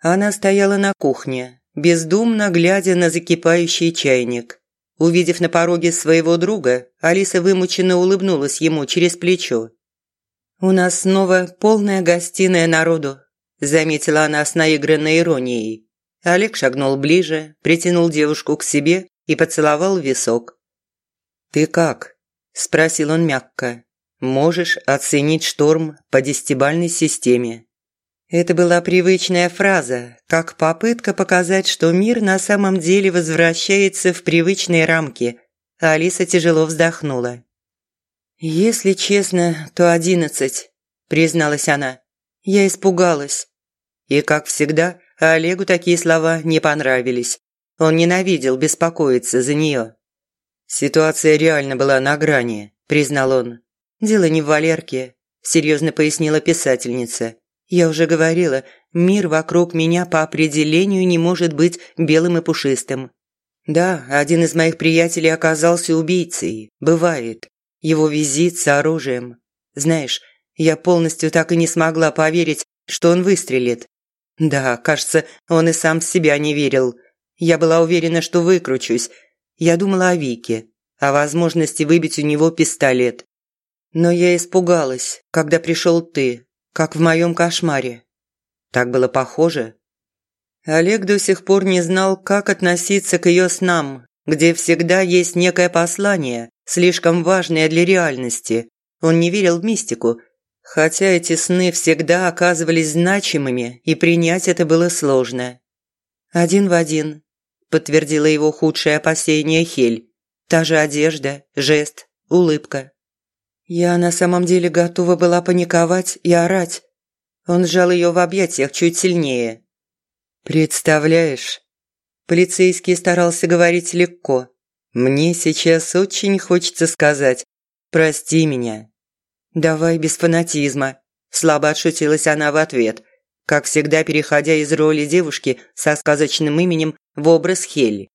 Она стояла на кухне, бездумно глядя на закипающий чайник. Увидев на пороге своего друга, Алиса вымученно улыбнулась ему через плечо. «У нас снова полная гостиная народу», – заметила она с наигранной иронией. Олег шагнул ближе, притянул девушку к себе и поцеловал висок. «Ты как?» – спросил он мягко. «Можешь оценить шторм по десятибальной системе?» Это была привычная фраза, как попытка показать, что мир на самом деле возвращается в привычные рамки. Алиса тяжело вздохнула. «Если честно, то одиннадцать», – призналась она. «Я испугалась». И, как всегда, Олегу такие слова не понравились. Он ненавидел беспокоиться за нее. «Ситуация реально была на грани», – признал он. «Дело не в Валерке», – серьезно пояснила писательница. Я уже говорила, мир вокруг меня по определению не может быть белым и пушистым. Да, один из моих приятелей оказался убийцей. Бывает. Его визит с оружием. Знаешь, я полностью так и не смогла поверить, что он выстрелит. Да, кажется, он и сам в себя не верил. Я была уверена, что выкручусь. Я думала о Вике, о возможности выбить у него пистолет. Но я испугалась, когда пришел ты, как в моем кошмаре. Так было похоже. Олег до сих пор не знал, как относиться к ее снам, где всегда есть некое послание, слишком важное для реальности. Он не верил в мистику, хотя эти сны всегда оказывались значимыми, и принять это было сложно. «Один в один», – подтвердила его худшее опасение Хель. «Та же одежда, жест, улыбка. Я на самом деле готова была паниковать и орать. Он сжал ее в объятиях чуть сильнее. «Представляешь?» Полицейский старался говорить легко. «Мне сейчас очень хочется сказать «прости меня». «Давай без фанатизма», – слабо отшутилась она в ответ, как всегда переходя из роли девушки со сказочным именем в образ Хелли.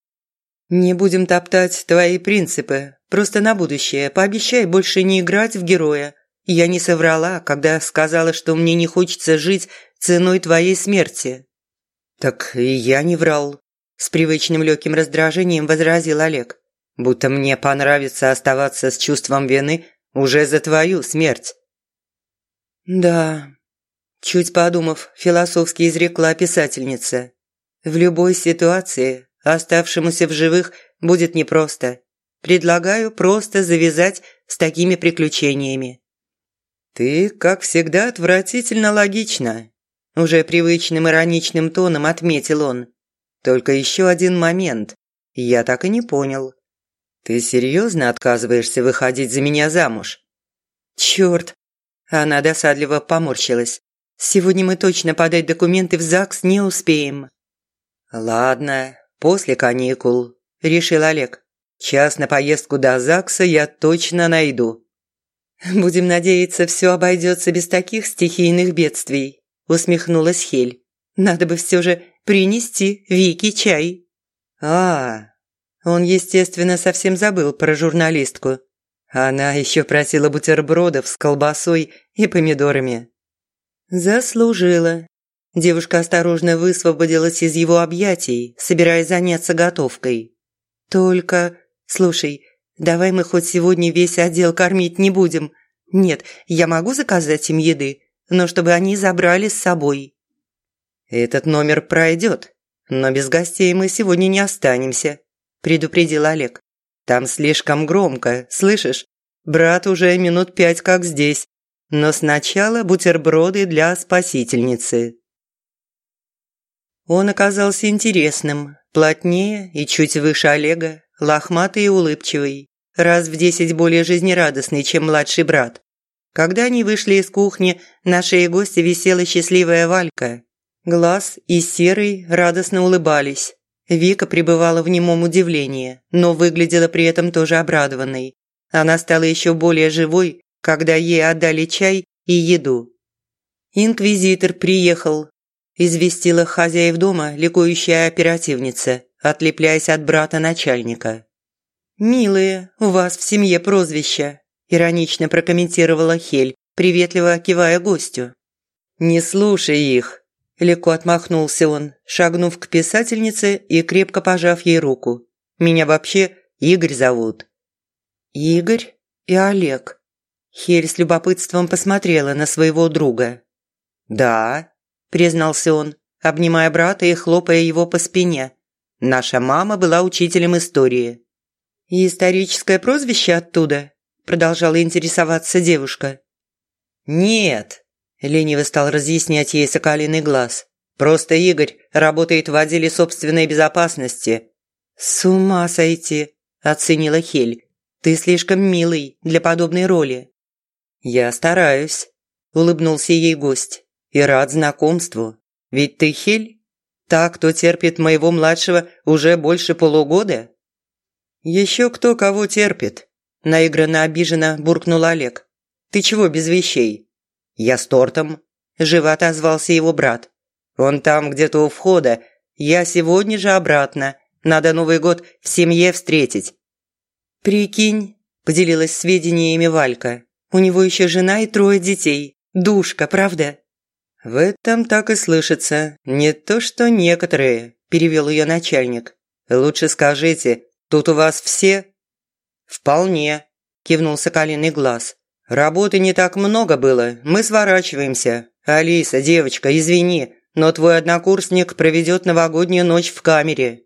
«Не будем топтать твои принципы, Просто на будущее пообещай больше не играть в героя. Я не соврала, когда сказала, что мне не хочется жить ценой твоей смерти». «Так и я не врал», – с привычным легким раздражением возразил Олег. «Будто мне понравится оставаться с чувством вины уже за твою смерть». «Да», – чуть подумав, философски изрекла писательница. «В любой ситуации оставшемуся в живых будет непросто. Предлагаю просто завязать с такими приключениями». «Ты, как всегда, отвратительно логична», – уже привычным ироничным тоном отметил он. «Только еще один момент. Я так и не понял. Ты серьезно отказываешься выходить за меня замуж?» «Черт!» – она досадливо поморщилась. «Сегодня мы точно подать документы в ЗАГС не успеем». «Ладно, после каникул», – решил Олег. Час на поездку до ЗАГСа я точно найду». «Будем надеяться, все обойдется без таких стихийных бедствий», – усмехнулась Хель. «Надо бы все же принести Вике чай». «А, он, естественно, совсем забыл про журналистку. Она еще просила бутербродов с колбасой и помидорами». «Заслужила». Девушка осторожно высвободилась из его объятий, собираясь заняться готовкой. «Только «Слушай, давай мы хоть сегодня весь отдел кормить не будем. Нет, я могу заказать им еды, но чтобы они забрали с собой». «Этот номер пройдет, но без гостей мы сегодня не останемся», – предупредил Олег. «Там слишком громко, слышишь? Брат уже минут пять как здесь, но сначала бутерброды для спасительницы». Он оказался интересным, плотнее и чуть выше Олега, лохматый и улыбчивый, раз в десять более жизнерадостный, чем младший брат. Когда они вышли из кухни, на шее гостя висела счастливая Валька. Глаз и Серый радостно улыбались. Вика пребывала в немом удивлении, но выглядела при этом тоже обрадованной. Она стала еще более живой, когда ей отдали чай и еду. «Инквизитор приехал», – известила хозяев дома ликующая оперативница отлепляясь от брата начальника. «Милые, у вас в семье прозвища», – иронично прокомментировала Хель, приветливо кивая гостю. «Не слушай их», Легко отмахнулся он, шагнув к писательнице и крепко пожав ей руку. «Меня вообще Игорь зовут». «Игорь и Олег». Хель с любопытством посмотрела на своего друга. «Да», – признался он, обнимая брата и хлопая его по спине. «Наша мама была учителем истории». «И историческое прозвище оттуда?» – продолжала интересоваться девушка. «Нет», – лениво стал разъяснять ей соколиный глаз. «Просто Игорь работает в отделе собственной безопасности». «С ума сойти», – оценила Хель. «Ты слишком милый для подобной роли». «Я стараюсь», – улыбнулся ей гость. «И рад знакомству. Ведь ты Хель? Та, кто терпит моего младшего уже больше полугода?» «Еще кто кого терпит», – наигранно обиженно буркнул Олег. «Ты чего без вещей?» «Я с тортом», – живо отозвался его брат. «Он там где-то у входа. Я сегодня же обратно. Надо Новый год в семье встретить». «Прикинь», – поделилась сведениями Валька. «У него еще жена и трое детей. Душка, правда?» «В этом так и слышится. Не то что некоторые», – перевел ее начальник. «Лучше скажите, Тут у вас все?» «Вполне», – кивнул Соколиный глаз. «Работы не так много было, мы сворачиваемся. Алиса, девочка, извини, но твой однокурсник проведет новогоднюю ночь в камере».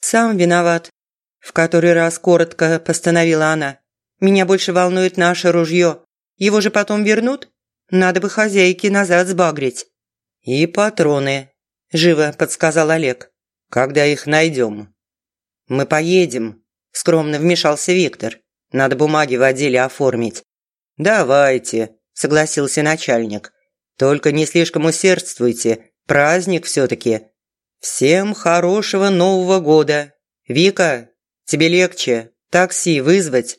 «Сам виноват», – в который раз коротко постановила она. «Меня больше волнует наше ружье. Его же потом вернут? Надо бы хозяйке назад сбагрить». «И патроны», – живо подсказал Олег. «Когда их найдем?» «Мы поедем», – скромно вмешался Виктор. «Надо бумаги в отделе оформить». «Давайте», – согласился начальник. «Только не слишком усердствуйте, праздник все-таки. Всем хорошего Нового года. Вика, тебе легче такси вызвать?»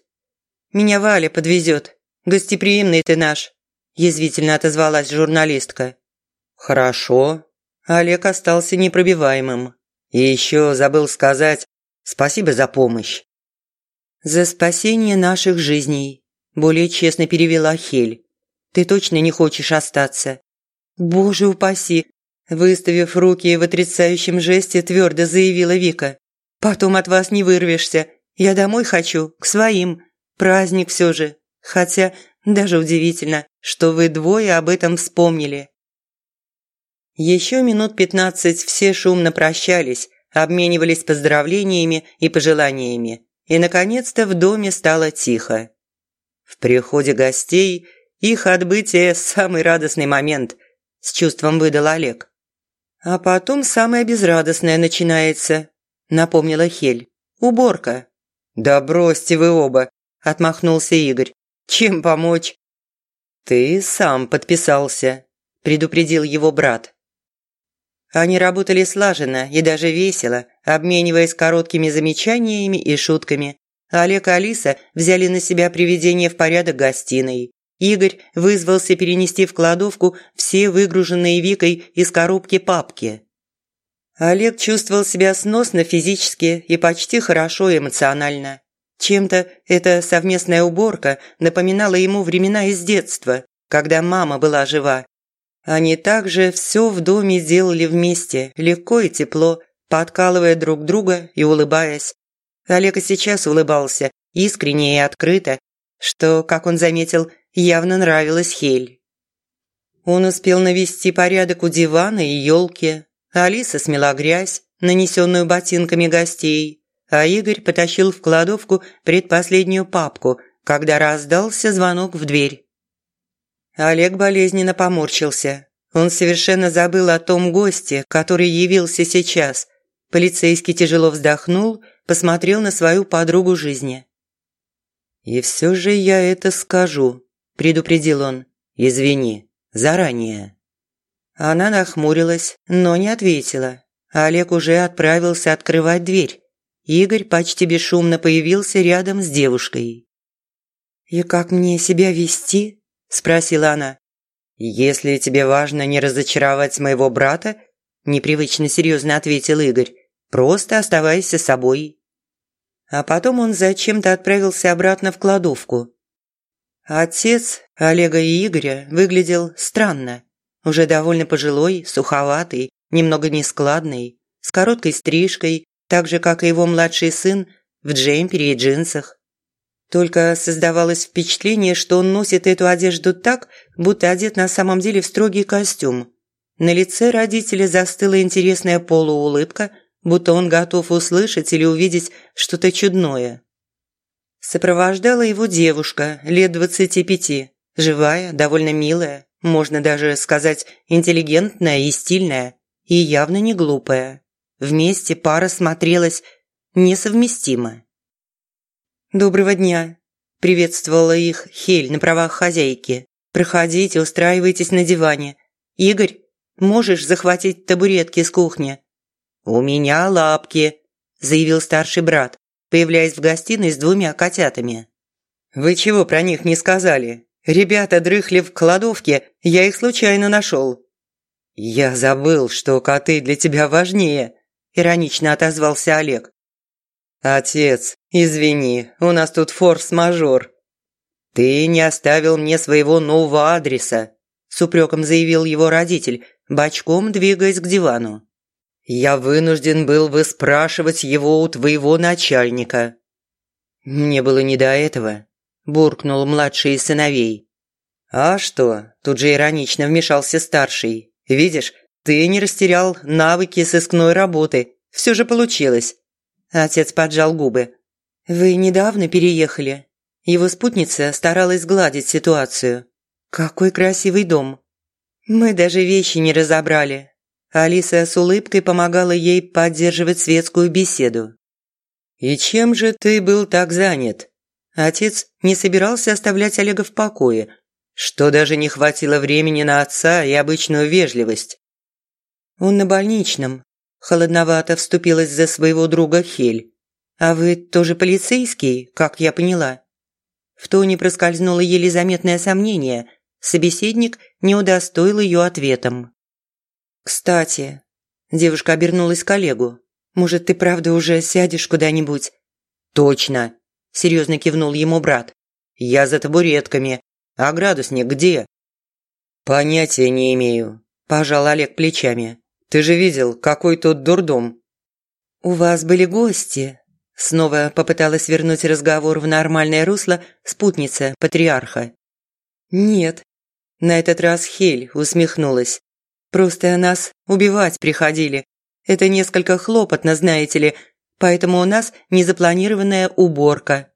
«Меня Валя подвезет. Гостеприимный ты наш», – язвительно отозвалась журналистка. «Хорошо». Олег остался непробиваемым. И еще забыл сказать, Спасибо за помощь». «За спасение наших жизней», – более честно перевела Хель. «Ты точно не хочешь остаться?» «Боже упаси!» – выставив руки в отрицающем жесте, твердо заявила Вика. «Потом от вас не вырвешься. Я домой хочу, к своим. Праздник все же. Хотя даже удивительно, что вы двое об этом вспомнили». Еще минут пятнадцать все шумно прощались, обменивались поздравлениями и пожеланиями. И, наконец-то, в доме стало тихо. В приходе гостей их отбытие – самый радостный момент, с чувством выдал Олег. А потом самое безрадостное начинается, напомнила Хель. Уборка. Да бросьте вы оба, отмахнулся Игорь. Чем помочь? Ты сам подписался, предупредил его брат. Они работали слаженно и даже весело, обмениваясь короткими замечаниями и шутками. Олег и Алиса взяли на себя приведение в порядок гостиной. Игорь вызвался перенести в кладовку все выгруженные Викой из коробки папки. Олег чувствовал себя сносно физически и почти хорошо эмоционально. Чем-то эта совместная уборка напоминала ему времена из детства, когда мама была жива они также все в доме сделали вместе, легко и тепло, подкалывая друг друга и улыбаясь. Олег и сейчас улыбался, искренне и открыто, что, как он заметил, явно нравилось Хель. Он успел навести порядок у дивана и елки. Алиса смела грязь, нанесенную ботинками гостей, а Игорь потащил в кладовку предпоследнюю папку, когда раздался звонок в дверь. Олег болезненно поморщился. Он совершенно забыл о том госте, который явился сейчас. Полицейский тяжело вздохнул, посмотрел на свою подругу жизни. «И все же я это скажу», – предупредил он. «Извини, заранее». Она нахмурилась, но не ответила. Олег уже отправился открывать дверь. Игорь почти бесшумно появился рядом с девушкой. «И как мне себя вести?» спросила она. «Если тебе важно не разочаровать моего брата», непривычно серьезно ответил Игорь, «просто оставайся собой». А потом он зачем-то отправился обратно в кладовку. Отец Олега и Игоря выглядел странно. уже довольно пожилой, суховатый, немного нескладный, с короткой стрижкой, так же, как и его младший сын, в джемпере и джинсах. Только создавалось впечатление, что он носит эту одежду так, будто одет на самом деле в строгий костюм. На лице родителя застыла интересная полуулыбка, будто он готов услышать или увидеть что-то чудное. Сопровождала его девушка лет двадцати пяти, живая, довольно милая, можно даже сказать интеллигентная и стильная, и явно не глупая. Вместе пара смотрелась несовместимо. «Доброго дня!» – приветствовала их Хель на правах хозяйки. «Проходите, устраивайтесь на диване. Игорь, можешь захватить табуретки с кухни?» «У меня лапки», – заявил старший брат, появляясь в гостиной с двумя котятами. «Вы чего про них не сказали? Ребята дрыхли в кладовке, я их случайно нашел». «Я забыл, что коты для тебя важнее», – иронично отозвался Олег. «Отец, извини, у нас тут форс-мажор». «Ты не оставил мне своего нового адреса», – с упреком заявил его родитель, бочком двигаясь к дивану. «Я вынужден был выспрашивать его у твоего начальника». «Мне было не до этого», – буркнул младший сыновей. «А что?» – тут же иронично вмешался старший. «Видишь, ты не растерял навыки сыскной работы. Все же получилось. Отец поджал губы. «Вы недавно переехали?» Его спутница старалась сгладить ситуацию. «Какой красивый дом!» «Мы даже вещи не разобрали». Алиса с улыбкой помогала ей поддерживать светскую беседу. «И чем же ты был так занят?» Отец не собирался оставлять Олега в покое, что даже не хватило времени на отца и обычную вежливость. «Он на больничном», Холодновато вступилась за своего друга Хель. «А вы тоже полицейский, как я поняла?» В тоне проскользнуло еле заметное сомнение. Собеседник не удостоил ее ответом. «Кстати...» Девушка обернулась к коллегу. «Может, ты правда уже сядешь куда-нибудь?» «Точно!» – серьезно кивнул ему брат. «Я за табуретками. А градусник где?» «Понятия не имею», – пожал Олег плечами. Ты же видел, какой тут дурдом». «У вас были гости?» Снова попыталась вернуть разговор в нормальное русло спутница патриарха. «Нет». На этот раз Хель усмехнулась. «Просто нас убивать приходили. Это несколько хлопотно, знаете ли, поэтому у нас незапланированная уборка».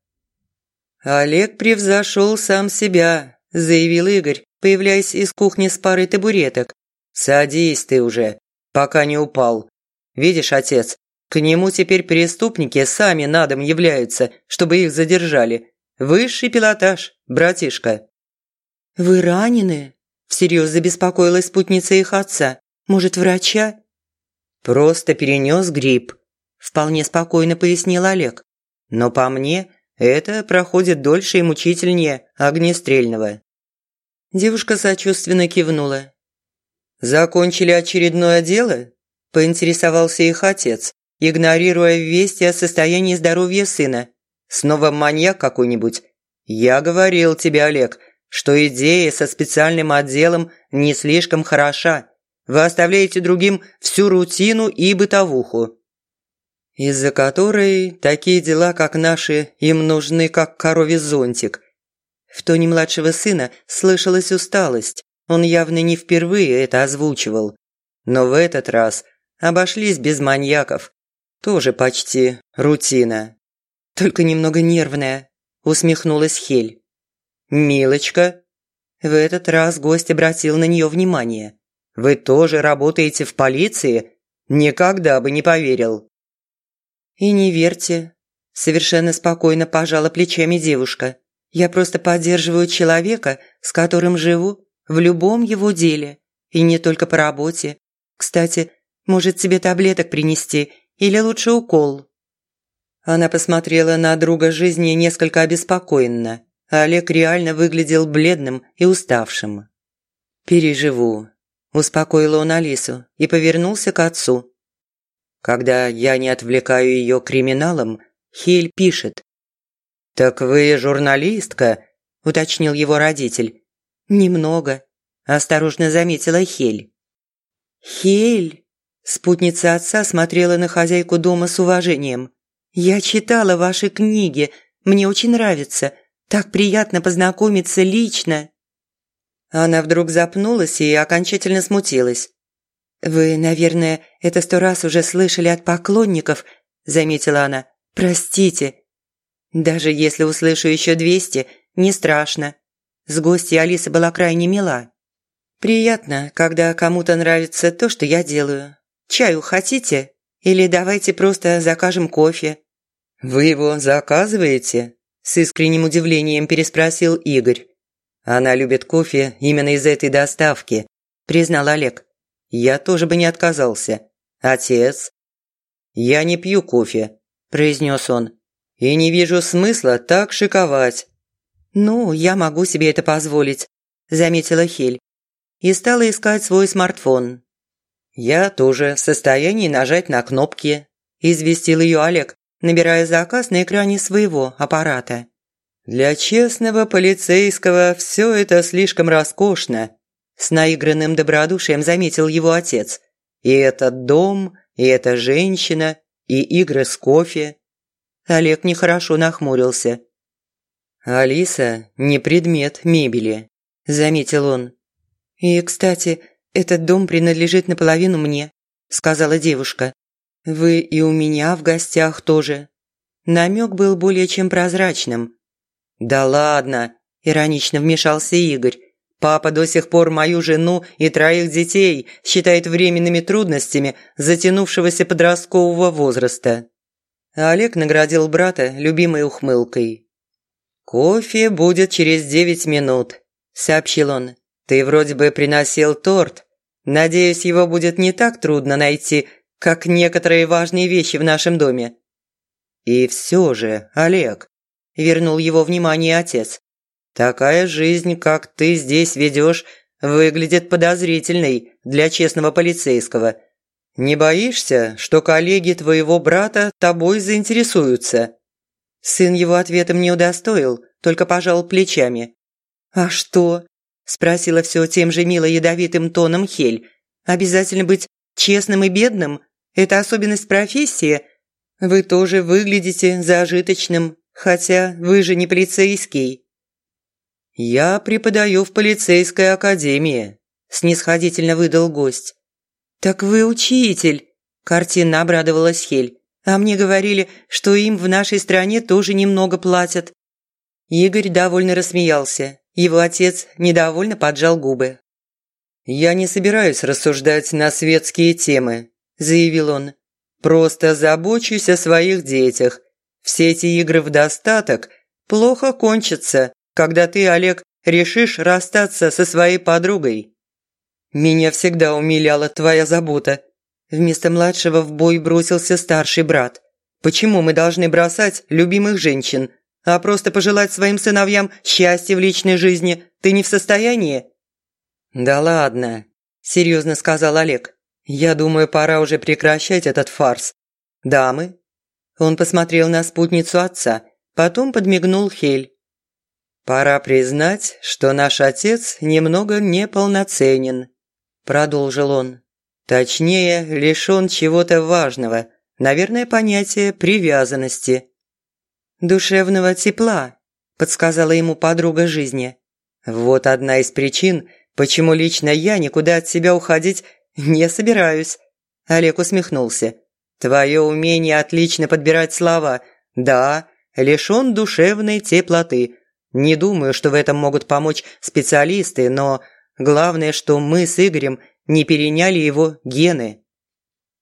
«Олег превзошел сам себя», – заявил Игорь, появляясь из кухни с парой табуреток. «Садись ты уже, пока не упал. Видишь, отец, к нему теперь преступники сами на дом являются, чтобы их задержали. Высший пилотаж, братишка». «Вы ранены?» – всерьез забеспокоилась спутница их отца. «Может, врача?» «Просто перенес грипп», – вполне спокойно пояснил Олег. «Но по мне, это проходит дольше и мучительнее огнестрельного». Девушка сочувственно кивнула «Закончили очередное дело?» – поинтересовался их отец, игнорируя вести о состоянии здоровья сына. «Снова маньяк какой-нибудь?» «Я говорил тебе, Олег, что идея со специальным отделом не слишком хороша. Вы оставляете другим всю рутину и бытовуху, из-за которой такие дела, как наши, им нужны как коровий зонтик». В тоне младшего сына слышалась усталость. Он явно не впервые это озвучивал. Но в этот раз обошлись без маньяков. Тоже почти рутина. Только немного нервная, усмехнулась Хель. «Милочка?» В этот раз гость обратил на нее внимание. «Вы тоже работаете в полиции? Никогда бы не поверил». «И не верьте», – совершенно спокойно пожала плечами девушка. «Я просто поддерживаю человека, с которым живу в любом его деле. И не только по работе. Кстати, может тебе таблеток принести или лучше укол?» Она посмотрела на друга жизни несколько обеспокоенно. Олег реально выглядел бледным и уставшим. «Переживу», – успокоил он Алису и повернулся к отцу. «Когда я не отвлекаю ее криминалом, Хель пишет». «Так вы журналистка?» – уточнил его родитель. «Немного», – осторожно заметила Хель. «Хель!» Спутница отца смотрела на хозяйку дома с уважением. «Я читала ваши книги. Мне очень нравится. Так приятно познакомиться лично». Она вдруг запнулась и окончательно смутилась. «Вы, наверное, это сто раз уже слышали от поклонников», – заметила она. «Простите». «Даже если услышу еще двести, не страшно». С гостьей Алиса была крайне мила. «Приятно, когда кому-то нравится то, что я делаю. Чаю хотите? Или давайте просто закажем кофе?» «Вы его заказываете?» С искренним удивлением переспросил Игорь. «Она любит кофе именно из этой доставки», признал Олег. «Я тоже бы не отказался. Отец?» «Я не пью кофе», произнес он. «И не вижу смысла так шиковать». «Ну, я могу себе это позволить», заметила Хель. И стала искать свой смартфон. «Я тоже в состоянии нажать на кнопки», – известил ее Олег, набирая заказ на экране своего аппарата. «Для честного полицейского все это слишком роскошно», – с наигранным добродушием заметил его отец. «И этот дом, и эта женщина, и игры с кофе». Олег нехорошо нахмурился. «Алиса не предмет мебели», – заметил он. «И, кстати, «Этот дом принадлежит наполовину мне», – сказала девушка. «Вы и у меня в гостях тоже». Намек был более чем прозрачным. «Да ладно», – иронично вмешался Игорь. «Папа до сих пор мою жену и троих детей считает временными трудностями затянувшегося подросткового возраста». Олег наградил брата любимой ухмылкой. «Кофе будет через девять минут», – сообщил он. «Ты вроде бы приносил торт, Надеюсь, его будет не так трудно найти, как некоторые важные вещи в нашем доме». «И все же, Олег», – вернул его внимание отец, – «такая жизнь, как ты здесь ведешь, выглядит подозрительной для честного полицейского. Не боишься, что коллеги твоего брата тобой заинтересуются?» Сын его ответом не удостоил, только пожал плечами. «А что? Спросила все тем же мило ядовитым тоном Хель. «Обязательно быть честным и бедным? Это особенность профессии? Вы тоже выглядите зажиточным, хотя вы же не полицейский». «Я преподаю в полицейской академии», – снисходительно выдал гость. «Так вы учитель», – картинно обрадовалась Хель. «А мне говорили, что им в нашей стране тоже немного платят». Игорь довольно рассмеялся. Его отец недовольно поджал губы. «Я не собираюсь рассуждать на светские темы», – заявил он. «Просто забочусь о своих детях. Все эти игры в достаток плохо кончатся, когда ты, Олег, решишь расстаться со своей подругой». «Меня всегда умиляла твоя забота». Вместо младшего в бой бросился старший брат. «Почему мы должны бросать любимых женщин, а просто пожелать своим сыновьям счастья в личной жизни ты не в состоянии?» «Да ладно», – серьезно сказал Олег. «Я думаю, пора уже прекращать этот фарс. Дамы?» Он посмотрел на спутницу отца, потом подмигнул Хель. «Пора признать, что наш отец немного неполноценен», – продолжил он. «Точнее, лишен чего-то важного, наверное, понятия привязанности душевного тепла», – подсказала ему подруга жизни. «Вот одна из причин, почему лично я никуда от себя уходить не собираюсь», – Олег усмехнулся. «Твое умение отлично подбирать слова. Да, лишен душевной теплоты. Не думаю, что в этом могут помочь специалисты, но главное, что мы с Игорем не переняли его гены».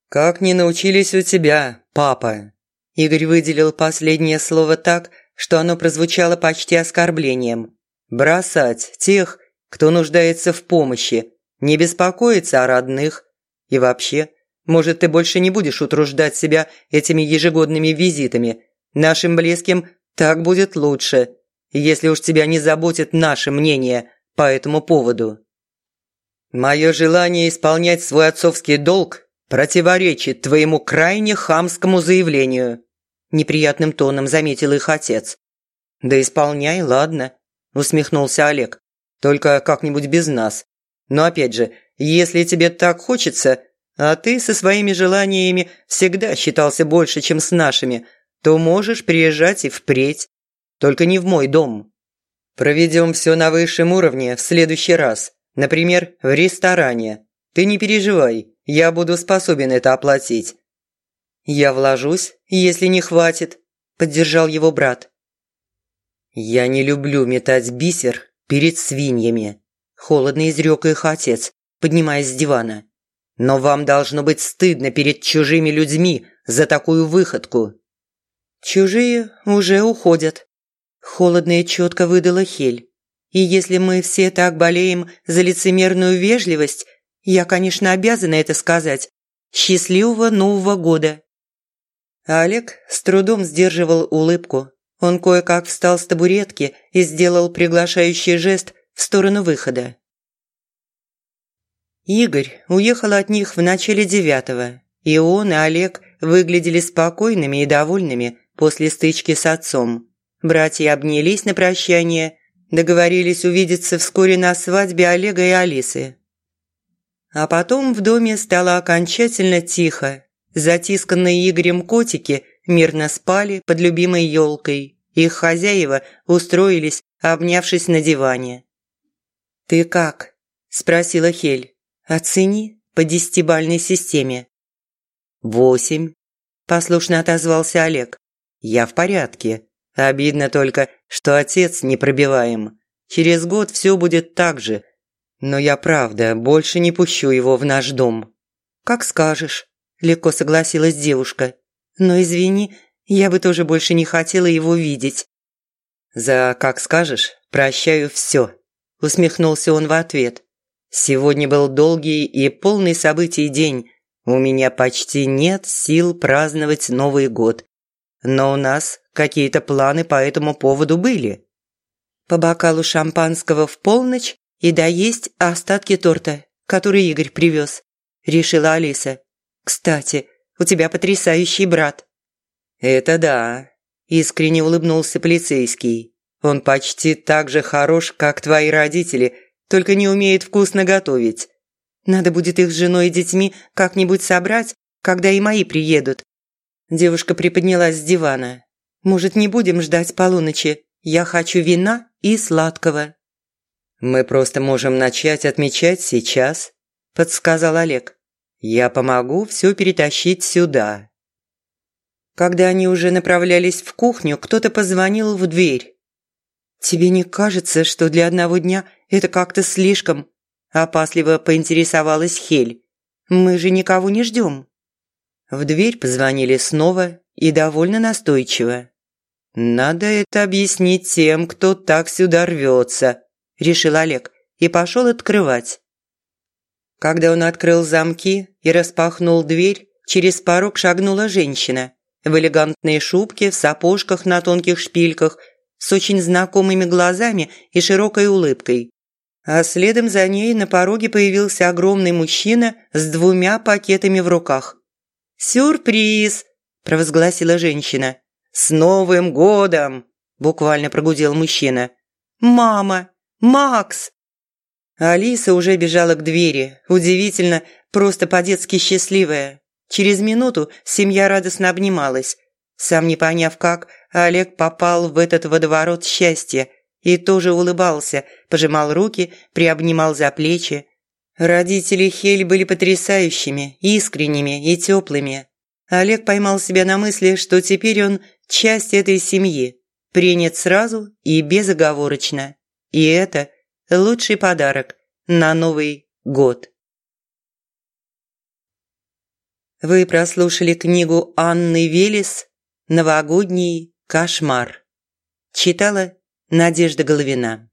«Как не научились у тебя, папа?» Игорь выделил последнее слово так, что оно прозвучало почти оскорблением. «Бросать тех, кто нуждается в помощи, не беспокоиться о родных. И вообще, может, ты больше не будешь утруждать себя этими ежегодными визитами. Нашим близким так будет лучше, если уж тебя не заботит наше мнение по этому поводу». «Мое желание исполнять свой отцовский долг противоречит твоему крайне хамскому заявлению», неприятным тоном заметил их отец. «Да исполняй, ладно», – усмехнулся Олег. «Только как-нибудь без нас. Но опять же, если тебе так хочется, а ты со своими желаниями всегда считался больше, чем с нашими, то можешь приезжать и впредь. Только не в мой дом. Проведем все на высшем уровне в следующий раз. Например, в ресторане. Ты не переживай, я буду способен это оплатить. Я вложусь, если не хватит, поддержал его брат. Я не люблю метать бисер перед свиньями, холодно изрек их отец, поднимаясь с дивана. Но вам должно быть стыдно перед чужими людьми за такую выходку. Чужие уже уходят. Холодно и четко выдала Хель. И если мы все так болеем за лицемерную вежливость, я, конечно, обязана это сказать. Счастливого Нового года. Олег с трудом сдерживал улыбку. Он кое-как встал с табуретки и сделал приглашающий жест в сторону выхода. Игорь уехал от них в начале девятого, и он и Олег выглядели спокойными и довольными после стычки с отцом. Братья обнялись на прощание, договорились увидеться вскоре на свадьбе Олега и Алисы. А потом в доме стало окончательно тихо. Затисканные Игорем котики мирно спали под любимой елкой. Их хозяева устроились, обнявшись на диване. «Ты как?» – спросила Хель. Оцени по десятибальной системе». «Восемь», – послушно отозвался Олег. «Я в порядке. Обидно только, что отец не пробиваем. Через год все будет так же. Но я правда больше не пущу его в наш дом». «Как скажешь», – легко согласилась девушка. «Но извини, я бы тоже больше не хотела его видеть». «За «как скажешь» прощаю все», – усмехнулся он в ответ. Сегодня был долгий и полный событий день. У меня почти нет сил праздновать Новый год. Но у нас какие-то планы по этому поводу были. По бокалу шампанского в полночь и доесть остатки торта, который Игорь привез, решила Алиса. Кстати, у тебя потрясающий брат. Это да, искренне улыбнулся полицейский. Он почти так же хорош, как твои родители – только не умеет вкусно готовить. Надо будет их с женой и детьми как-нибудь собрать, когда и мои приедут». Девушка приподнялась с дивана. «Может, не будем ждать полуночи? Я хочу вина и сладкого». «Мы просто можем начать отмечать сейчас», – подсказал Олег. «Я помогу все перетащить сюда». Когда они уже направлялись в кухню, кто-то позвонил в дверь. «Тебе не кажется, что для одного дня это как-то слишком?» – опасливо поинтересовалась Хель. «Мы же никого не ждем». В дверь позвонили снова и довольно настойчиво. «Надо это объяснить тем, кто так сюда рвется», – решил Олег и пошел открывать. Когда он открыл замки и распахнул дверь, через порог шагнула женщина в элегантной шубке, в сапожках на тонких шпильках – с очень знакомыми глазами и широкой улыбкой. А следом за ней на пороге появился огромный мужчина с двумя пакетами в руках. «Сюрприз!» – провозгласила женщина. «С Новым годом!» – буквально прогудел мужчина. «Мама! Макс!» Алиса уже бежала к двери, удивительно, просто по-детски счастливая. Через минуту семья радостно обнималась. Сам не поняв как, Олег попал в этот водоворот счастья и тоже улыбался, пожимал руки, приобнимал за плечи. Родители Хель были потрясающими, искренними и теплыми. Олег поймал себя на мысли, что теперь он часть этой семьи, принят сразу и безоговорочно. И это лучший подарок на Новый год. Вы прослушали книгу Анны Велес «Новогодний кошмар». Читала Надежда Головина.